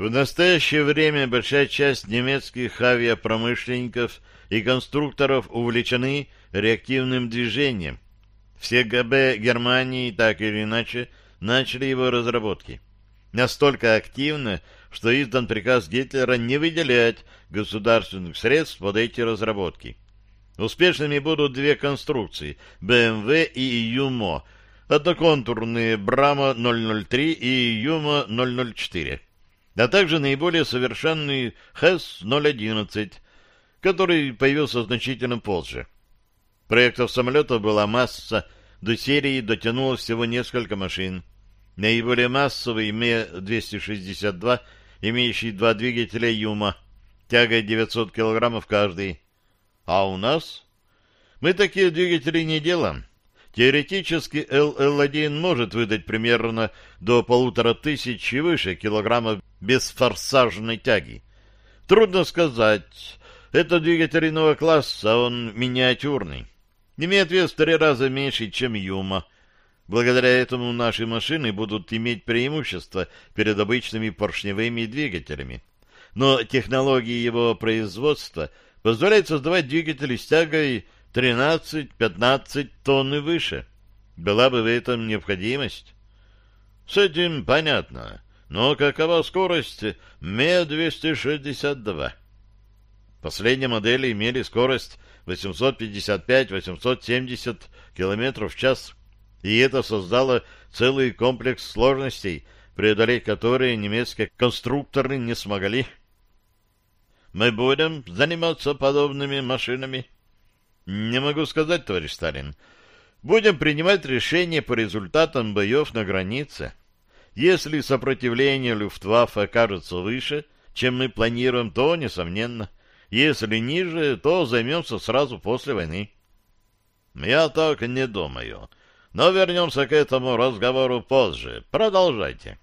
В настоящее время большая часть немецких авиапромышленников и конструкторов увлечены реактивным движением. Все ГБ Германии так или иначе начали его разработки. Настолько активно, что издан приказ Гитлера не выделять государственных средств под эти разработки. Успешными будут две конструкции – БМВ и ЮМО, одноконтурные Брама 003 и Юма 004, а также наиболее совершенный ХЭС-011, который появился значительно позже. Проектов самолетов была масса, до серии дотянулось всего несколько машин. Наиболее массовый Ме-262, имеющий два двигателя Юма, тягой 900 килограммов каждый. А у нас? Мы такие двигатели не делаем. Теоретически ЛЛ-1 может выдать примерно до полутора тысяч и выше килограммов без форсажной тяги. Трудно сказать. Это двигатель иного класса, он миниатюрный. Имеет вес в три раза меньше, чем Юма. Благодаря этому наши машины будут иметь преимущество перед обычными поршневыми двигателями. Но технологии его производства позволяют создавать двигатели с тягой 13-15 тонн и выше. Была бы в этом необходимость. С этим понятно. Но какова скорость Ме-262? Последние модели имели скорость 855-870 км в час, и это создало целый комплекс сложностей, преодолеть которые немецкие конструкторы не смогли. Мы будем заниматься подобными машинами? Не могу сказать, товарищ Сталин. Будем принимать решения по результатам боев на границе. Если сопротивление Люфтваффе окажется выше, чем мы планируем, то, несомненно, если ниже, то займемся сразу после войны. Я так не думаю. Но вернемся к этому разговору позже. Продолжайте.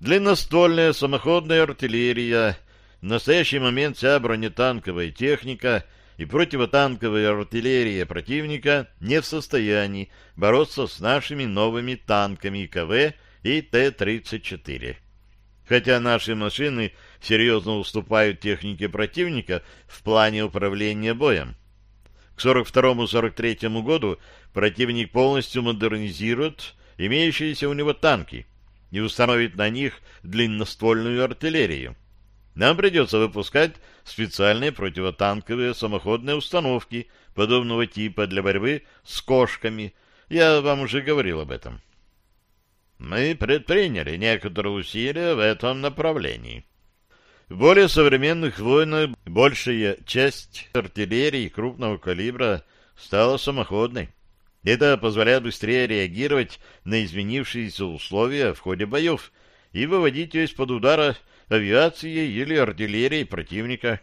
Длинноствольная самоходная артиллерия, в настоящий момент вся бронетанковая техника и противотанковая артиллерия противника не в состоянии бороться с нашими новыми танками КВ и Т-34. Хотя наши машины серьезно уступают технике противника в плане управления боем. К 42-43 году противник полностью модернизирует имеющиеся у него танки и установит на них длинноствольную артиллерию. Нам придется выпускать специальные противотанковые самоходные установки подобного типа для борьбы с кошками. Я вам уже говорил об этом. Мы предприняли некоторые усилия в этом направлении. В более современных войнах большая часть артиллерии крупного калибра стала самоходной. Это позволяет быстрее реагировать на изменившиеся условия в ходе боев и выводить ее из-под удара авиации или артиллерии противника.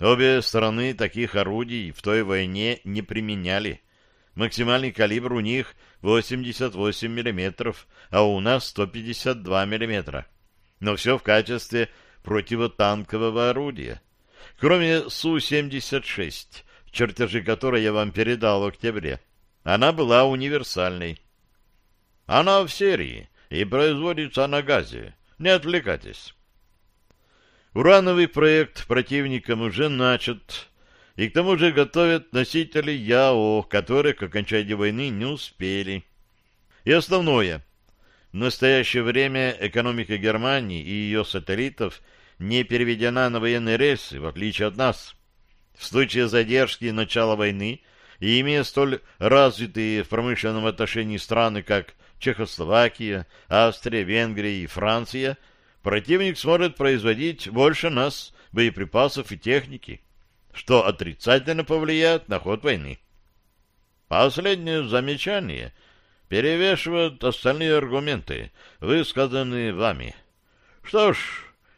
Обе стороны таких орудий в той войне не применяли. Максимальный калибр у них 88 мм, а у нас 152 мм. Но все в качестве противотанкового орудия. Кроме Су-76, чертежи которой я вам передал в октябре, она была универсальной. Она в серии и производится на газе. Не отвлекайтесь. Урановый проект противником уже начат, и к тому же готовят носители ЯО, которые к окончанию войны не успели. И основное. В настоящее время экономика Германии и ее сателлитов не переведена на военные рельсы, в отличие от нас. В случае задержки начала войны и имея столь развитые в промышленном отношении страны, как Чехословакия, Австрия, Венгрия и Франция, противник сможет производить больше нас боеприпасов и техники что отрицательно повлияет на ход войны. Последнее замечание перевешивает остальные аргументы, высказанные вами. Что ж,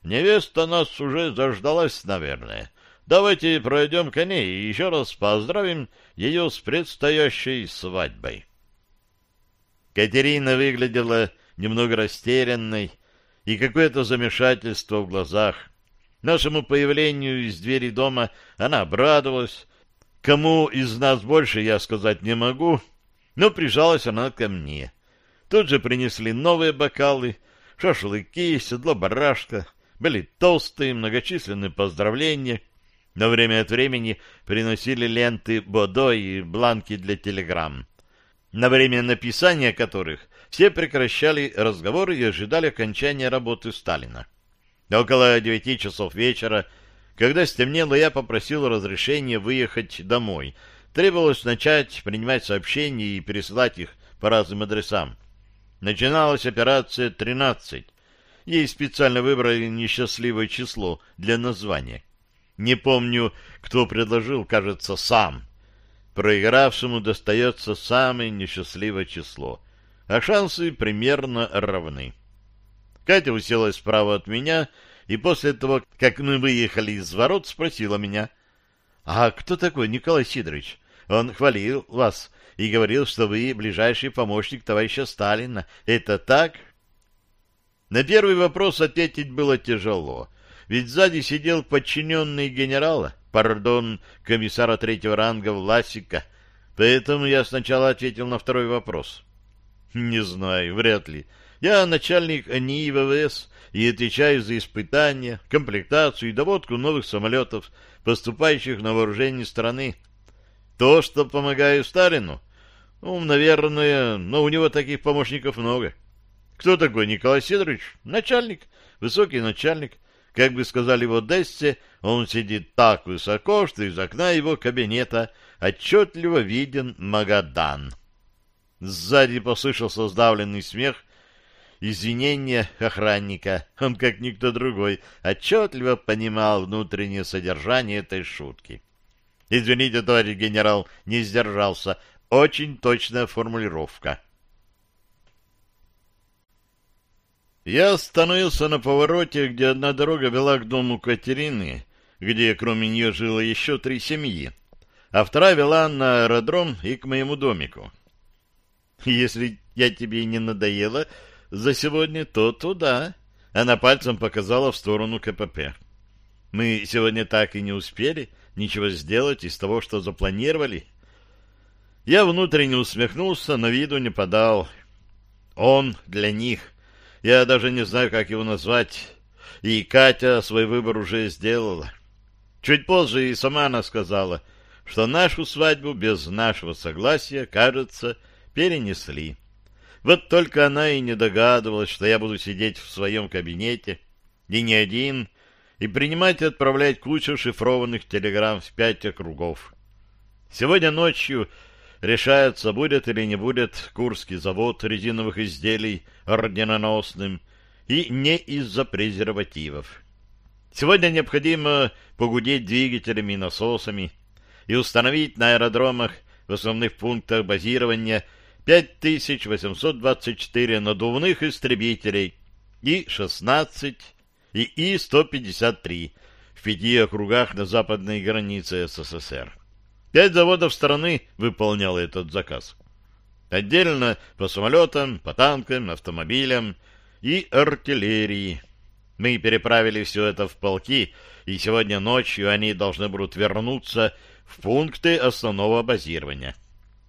невеста нас уже заждалась, наверное. Давайте пройдем к ней и еще раз поздравим ее с предстоящей свадьбой. Катерина выглядела немного растерянной, и какое-то замешательство в глазах. Нашему появлению из двери дома она обрадовалась. Кому из нас больше, я сказать не могу, но прижалась она ко мне. Тут же принесли новые бокалы, шашлыки, седло барашка, были толстые, многочисленные поздравления. На время от времени приносили ленты Бодо и бланки для телеграмм, на время написания которых все прекращали разговоры и ожидали окончания работы Сталина. Около девяти часов вечера, когда стемнело, я попросил разрешения выехать домой. Требовалось начать принимать сообщения и пересылать их по разным адресам. Начиналась операция «13». Ей специально выбрали несчастливое число для названия. Не помню, кто предложил, кажется, сам. Проигравшему достается самое несчастливое число, а шансы примерно равны. Катя уселась справа от меня и после того, как мы выехали из ворот, спросила меня, «А кто такой Николай Сидорович? Он хвалил вас и говорил, что вы ближайший помощник товарища Сталина. Это так?» На первый вопрос ответить было тяжело, ведь сзади сидел подчиненный генерала, пардон, комиссара третьего ранга Власика, поэтому я сначала ответил на второй вопрос. Не знаю, вряд ли. Я начальник НИИ ВВС и отвечаю за испытания, комплектацию и доводку новых самолетов, поступающих на вооружение страны. То, что помогаю Сталину, ну, наверное, но у него таких помощников много. — кто такой Николай Сидорович? Начальник, высокий начальник. Как бы сказали в Одессе, он сидит так высоко, что из окна его кабинета отчетливо виден Магадан. Сзади послышался сдавленный смех, извинение охранника. Он, как никто другой, отчетливо понимал внутреннее содержание этой шутки. «Извините, товарищ генерал, не сдержался. Очень точная формулировка». Я остановился на повороте, где одна дорога вела к дому Катерины, где кроме нее жило еще три семьи, а вторая вела на аэродром и к моему домику. «Если я тебе не надоела за сегодня, то туда», — она пальцем показала в сторону КПП. «Мы сегодня так и не успели ничего сделать из того, что запланировали». Я внутренне усмехнулся, но виду не подал. Он для них — я даже не знаю, как его назвать. И Катя свой выбор уже сделала. Чуть позже и сама она сказала, что нашу свадьбу без нашего согласия, кажется, перенесли. Вот только она и не догадывалась, что я буду сидеть в своем кабинете, и не один, и принимать и отправлять кучу шифрованных телеграмм в пять округов. Сегодня ночью решается, будет или не будет Курский завод резиновых изделий орденоносным, и не из-за презервативов. Сегодня необходимо погудеть двигателями и насосами и установить на аэродромах в основных пунктах базирования 5824 надувных истребителей и 16 и И-153 в пяти округах на западной границе СССР. Пять заводов страны выполнял этот заказ. Отдельно по самолетам, по танкам, автомобилям и артиллерии. Мы переправили все это в полки, и сегодня ночью они должны будут вернуться в пункты основного базирования.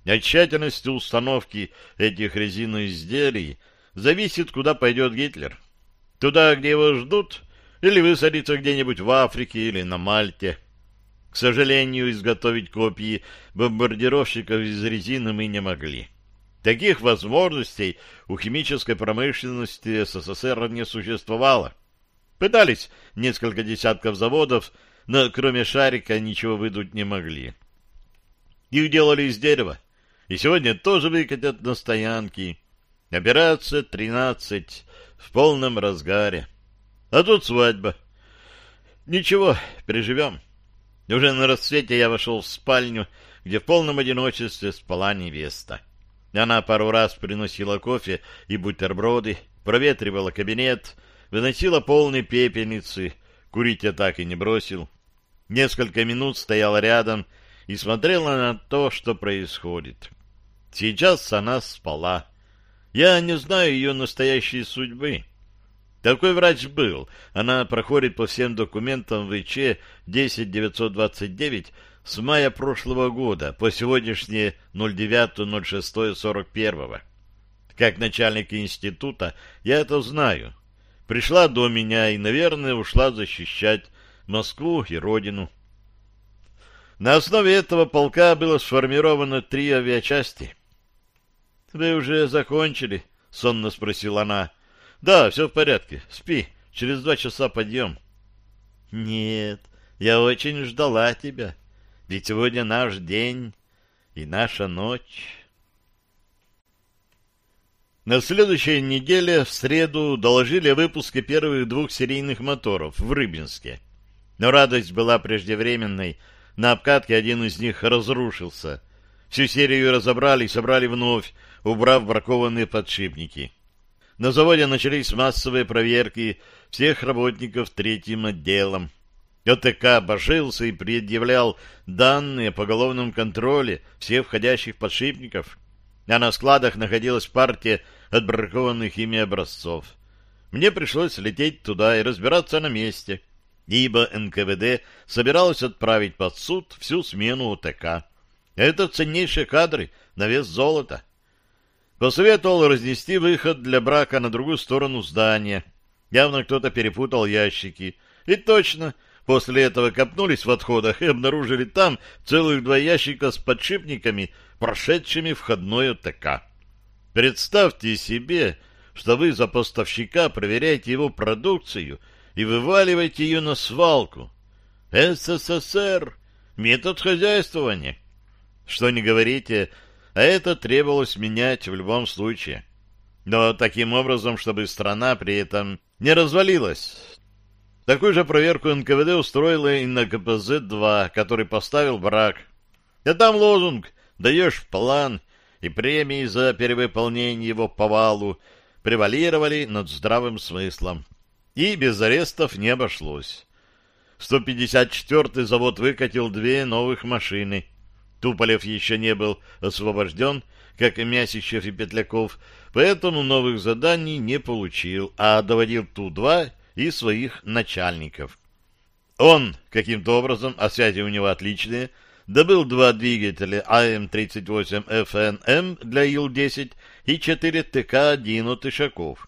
От тщательности установки этих резиновых изделий зависит, куда пойдет Гитлер. Туда, где его ждут, или высадится где-нибудь в Африке или на Мальте. К сожалению, изготовить копии бомбардировщиков из резины мы не могли. Таких возможностей у химической промышленности СССР не существовало. Пытались несколько десятков заводов, но кроме шарика ничего выдуть не могли. Их делали из дерева, и сегодня тоже выкатят на стоянки. Операция 13 в полном разгаре. А тут свадьба. Ничего, переживем. Уже на рассвете я вошел в спальню, где в полном одиночестве спала невеста. Она пару раз приносила кофе и бутерброды, проветривала кабинет, выносила полные пепельницы, курить я так и не бросил. Несколько минут стояла рядом и смотрела на то, что происходит. Сейчас она спала. Я не знаю ее настоящей судьбы. Такой врач был. Она проходит по всем документам ВЧ 10929 с мая прошлого года по сегодняшнее 09.06.41. Как начальник института я это знаю. пришла до меня и, наверное, ушла защищать Москву и Родину. На основе этого полка было сформировано три авиачасти. — Вы уже закончили? — сонно спросила она. — Да, все в порядке. Спи. Через два часа подъем. — Нет, я очень ждала тебя. Ведь сегодня наш день и наша ночь. На следующей неделе в среду доложили о выпуске первых двух серийных моторов в Рыбинске. Но радость была преждевременной. На обкатке один из них разрушился. Всю серию разобрали и собрали вновь, убрав бракованные подшипники. На заводе начались массовые проверки всех работников третьим отделом. ОТК божился и предъявлял данные по головном контроле всех входящих подшипников, а на складах находилась партия отбракованных ими образцов. Мне пришлось лететь туда и разбираться на месте, ибо НКВД собиралась отправить под суд всю смену ОТК. Это ценнейшие кадры на вес золота. Посоветовал разнести выход для брака на другую сторону здания. Явно кто-то перепутал ящики. И точно, После этого копнулись в отходах и обнаружили там целых два ящика с подшипниками, прошедшими входной ОТК. Представьте себе, что вы за поставщика проверяете его продукцию и вываливаете ее на свалку. СССР. Метод хозяйствования. Что не говорите, а это требовалось менять в любом случае. Но таким образом, чтобы страна при этом не развалилась. Такую же проверку НКВД устроила и на КПЗ-2, который поставил брак. А там лозунг «Даешь план» и премии за перевыполнение его по валу превалировали над здравым смыслом. И без арестов не обошлось. 154-й завод выкатил две новых машины. Туполев еще не был освобожден, как и Мясищев и Петляков, поэтому новых заданий не получил, а доводил Ту-2 и своих начальников. Он каким-то образом, а связи у него отличные, добыл два двигателя АМ-38ФНМ для Ил-10 и 4 ТК-1 от Ишаков.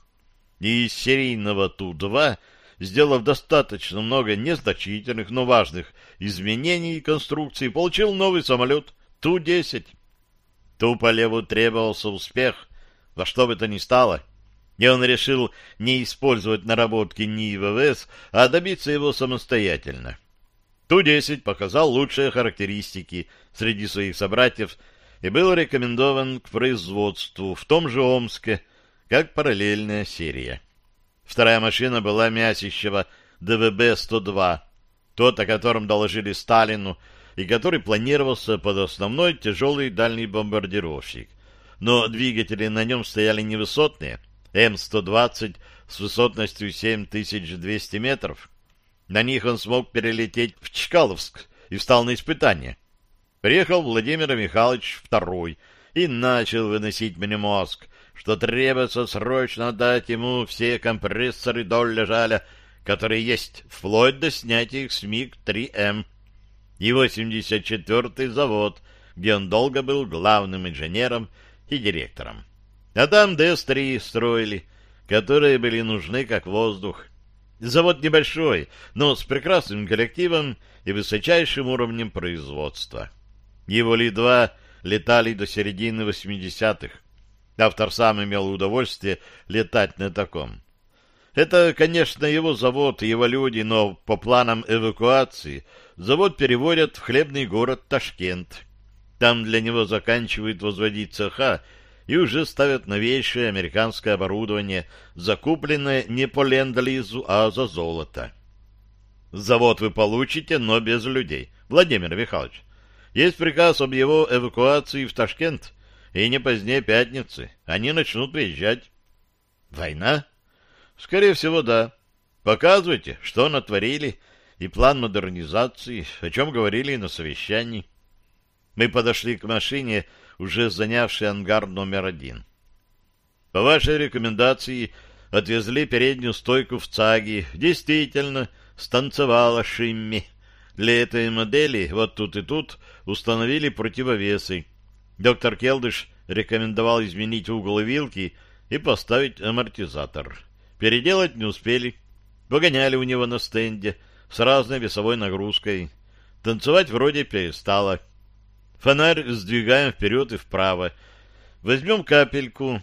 И из серийного Ту-2, сделав достаточно много незначительных, но важных изменений конструкции, получил новый самолет Ту-10. Туполеву требовался успех, во что бы то ни стало — и он решил не использовать наработки НИИ ВВС, а добиться его самостоятельно. Ту-10 показал лучшие характеристики среди своих собратьев и был рекомендован к производству в том же Омске, как параллельная серия. Вторая машина была Мясищева ДВБ-102, тот, о котором доложили Сталину, и который планировался под основной тяжелый дальний бомбардировщик. Но двигатели на нем стояли невысотные, М-120 с высотностью 7200 метров. На них он смог перелететь в Чкаловск и встал на испытание. Приехал Владимир Михайлович II и начал выносить мне мозг, что требуется срочно дать ему все компрессоры Долля Жаля, которые есть, вплоть до снятия их с МиГ-3М. И 84-й завод, где он долго был главным инженером и директором. А там ДС-3 строили, которые были нужны как воздух. Завод небольшой, но с прекрасным коллективом и высочайшим уровнем производства. Его Ли-2 летали до середины 80-х. Автор сам имел удовольствие летать на таком. Это, конечно, его завод и его люди, но по планам эвакуации завод переводят в хлебный город Ташкент. Там для него заканчивают возводить цеха и уже ставят новейшее американское оборудование, закупленное не по ленд-лизу, а за золото. Завод вы получите, но без людей. Владимир Михайлович, есть приказ об его эвакуации в Ташкент, и не позднее пятницы. Они начнут приезжать. Война? Скорее всего, да. Показывайте, что натворили, и план модернизации, о чем говорили на совещании. Мы подошли к машине, уже занявший ангар номер один. По вашей рекомендации отвезли переднюю стойку в ЦАГИ. Действительно, станцевала Шимми. Для этой модели вот тут и тут установили противовесы. Доктор Келдыш рекомендовал изменить угол вилки и поставить амортизатор. переделать не успели. Погоняли у него на стенде с разной весовой нагрузкой. Танцевать вроде перестало. Фонарь сдвигаем вперед и вправо. Возьмем капельку.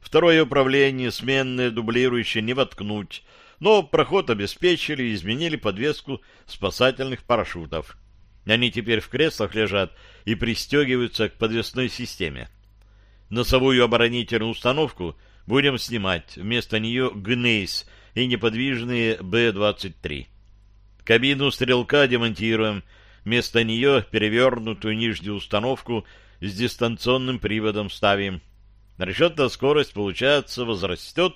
Второе управление, сменное, дублирующее, не воткнуть. Но проход обеспечили и изменили подвеску спасательных парашютов. Они теперь в креслах лежат и пристегиваются к подвесной системе. Носовую оборонительную установку будем снимать. Вместо нее ГНЕЙС и неподвижные Б-23. Кабину стрелка демонтируем. Вместо нее перевернутую нижнюю установку с дистанционным приводом ставим. Расчетная скорость, получается, возрастет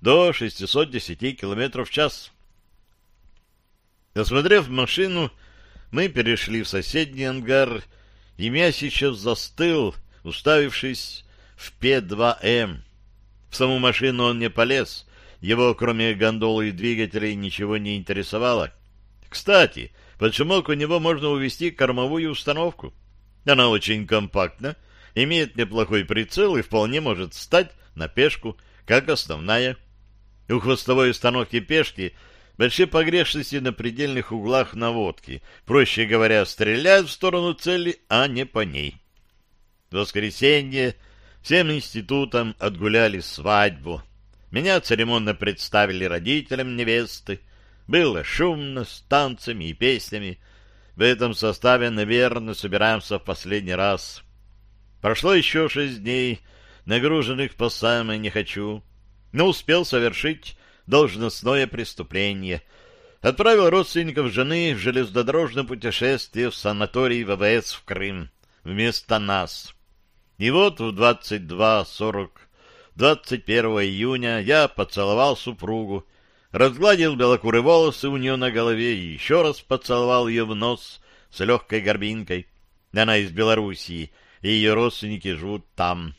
до 610 км в час. Осмотрев машину, мы перешли в соседний ангар, и сейчас застыл, уставившись в П-2М. В саму машину он не полез, его, кроме гондолы и двигателей, ничего не интересовало. Кстати, под шумок у него можно увести кормовую установку. Она очень компактна, имеет неплохой прицел и вполне может встать на пешку, как основная. У хвостовой установки пешки большие погрешности на предельных углах наводки. Проще говоря, стреляют в сторону цели, а не по ней. В воскресенье всем институтам отгуляли свадьбу. Меня церемонно представили родителям невесты. Было шумно, с танцами и песнями. В этом составе, наверное, собираемся в последний раз. Прошло еще шесть дней, нагруженных по самое не хочу, но успел совершить должностное преступление. Отправил родственников жены в железнодорожное путешествие в санаторий ВВС в Крым вместо нас. И вот в 22.40 21 июня я поцеловал супругу, разгладил белокурые волосы у нее на голове и еще раз поцеловал ее в нос с легкой горбинкой. Она из Белоруссии, и ее родственники живут там.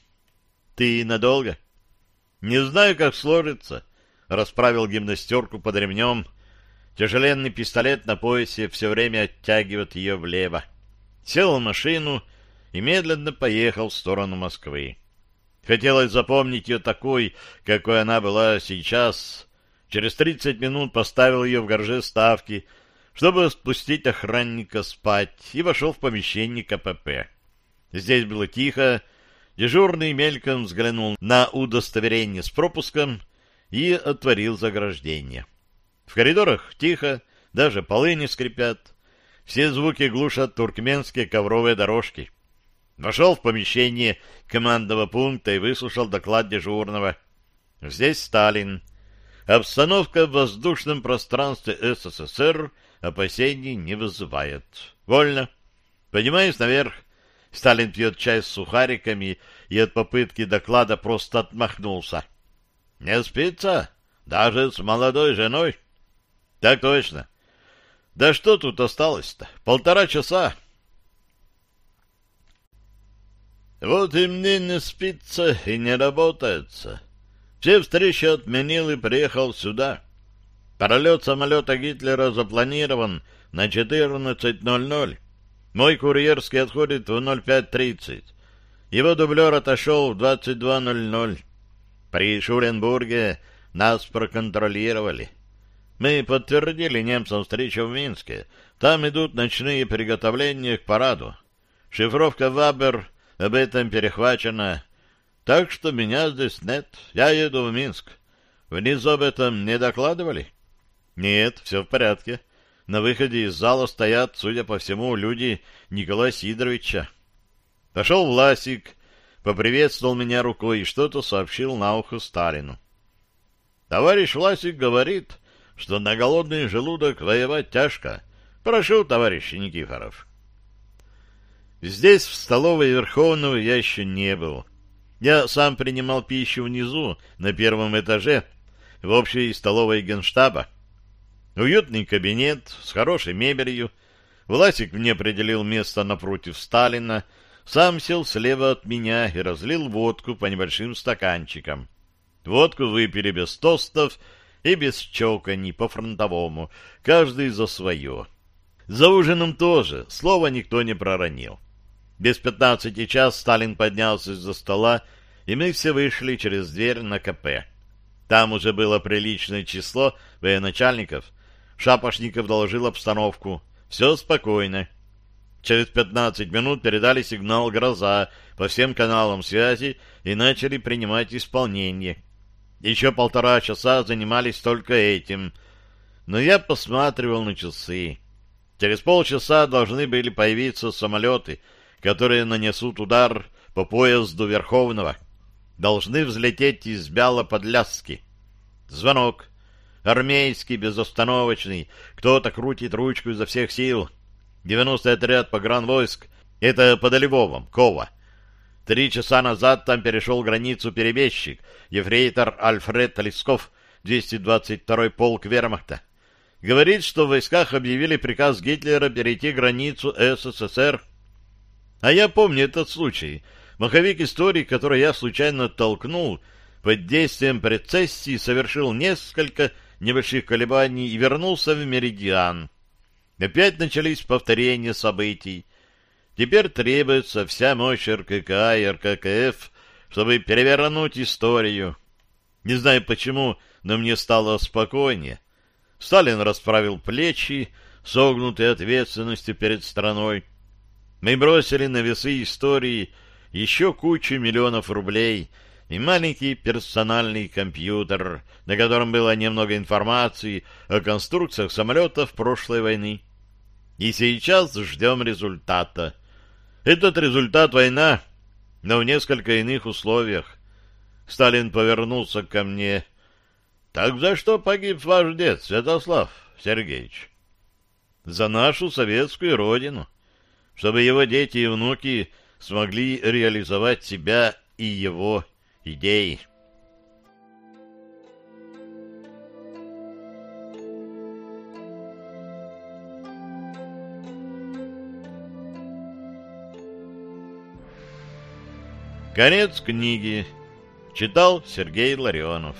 Ты надолго? Не знаю, как сложится. Расправил гимнастерку под ремнем. Тяжеленный пистолет на поясе все время оттягивает ее влево. Сел в машину и медленно поехал в сторону Москвы. Хотелось запомнить ее такой, какой она была сейчас. Через тридцать минут поставил ее в гараже ставки, чтобы спустить охранника спать, и вошел в помещение КПП. Здесь было тихо, дежурный мельком взглянул на удостоверение с пропуском и отворил заграждение. В коридорах тихо, даже полы не скрипят. Все звуки глушат туркменские ковровые дорожки. Вошел в помещение командного пункта и выслушал доклад дежурного. Здесь Сталин. Обстановка в воздушном пространстве СССР опасений не вызывает. Вольно. Поднимаюсь наверх. Сталин пьет чай с сухариками и от попытки доклада просто отмахнулся. Не спится? Даже с молодой женой? Так точно. Да что тут осталось-то? Полтора часа. Вот и мне не спится и не работается. Все встречи отменил и приехал сюда. Пролет самолета Гитлера запланирован на 14.00. Мой курьерский отходит в 05.30. Его дублер отошел в 22.00. При Шуренбурге нас проконтролировали. Мы подтвердили немцам встречу в Минске. Там идут ночные приготовления к параду. Шифровка «Вабер» об этом перехвачено. Так что меня здесь нет. Я еду в Минск. Внизу об этом не докладывали? Нет, все в порядке. На выходе из зала стоят, судя по всему, люди Николая Сидоровича. Пошел Власик, поприветствовал меня рукой и что-то сообщил на ухо Сталину. Товарищ Власик говорит, что на голодный желудок воевать тяжко. Прошу, товарищ Никифоров. Здесь, в столовой Верховного, я еще не был. Я сам принимал пищу внизу, на первом этаже, в общей столовой генштаба. Уютный кабинет с хорошей мебелью. Власик мне определил место напротив Сталина, сам сел слева от меня и разлил водку по небольшим стаканчикам. Водку выпили без тостов и без чоканий по-фронтовому, каждый за свое. За ужином тоже, слова никто не проронил. Без пятнадцати час Сталин поднялся из-за стола, и мы все вышли через дверь на КП. Там уже было приличное число военачальников. Шапошников доложил обстановку. Все спокойно. Через 15 минут передали сигнал «Гроза» по всем каналам связи и начали принимать исполнение. Еще полтора часа занимались только этим. Но я посматривал на часы. Через полчаса должны были появиться самолеты, которые нанесут удар по поезду Верховного. Должны взлететь из Бяла-Подляски. Звонок. Армейский, безостановочный. Кто-то крутит ручку изо всех сил. 90-й отряд погранвойск. Это под Львовом, Кова. Три часа назад там перешел границу перебежчик, ефрейтор Альфред Лесков, 222-й полк вермахта. Говорит, что в войсках объявили приказ Гитлера перейти границу СССР. А я помню этот случай. Маховик истории, который я случайно толкнул, под действием прецессии совершил несколько небольших колебаний и вернулся в Меридиан. Опять начались повторения событий. Теперь требуется вся мощь РКК и РККФ, чтобы перевернуть историю. Не знаю почему, но мне стало спокойнее. Сталин расправил плечи, согнутые ответственностью перед страной. Мы бросили на весы истории еще кучу миллионов рублей и маленький персональный компьютер, на котором было немного информации о конструкциях самолетов прошлой войны. И сейчас ждем результата. Этот результат война, но в несколько иных условиях. Сталин повернулся ко мне. Так за что погиб ваш дед, Святослав Сергеевич? За нашу советскую родину, чтобы его дети и внуки смогли реализовать себя и его идеи. Конец книги. Читал Сергей Ларионов.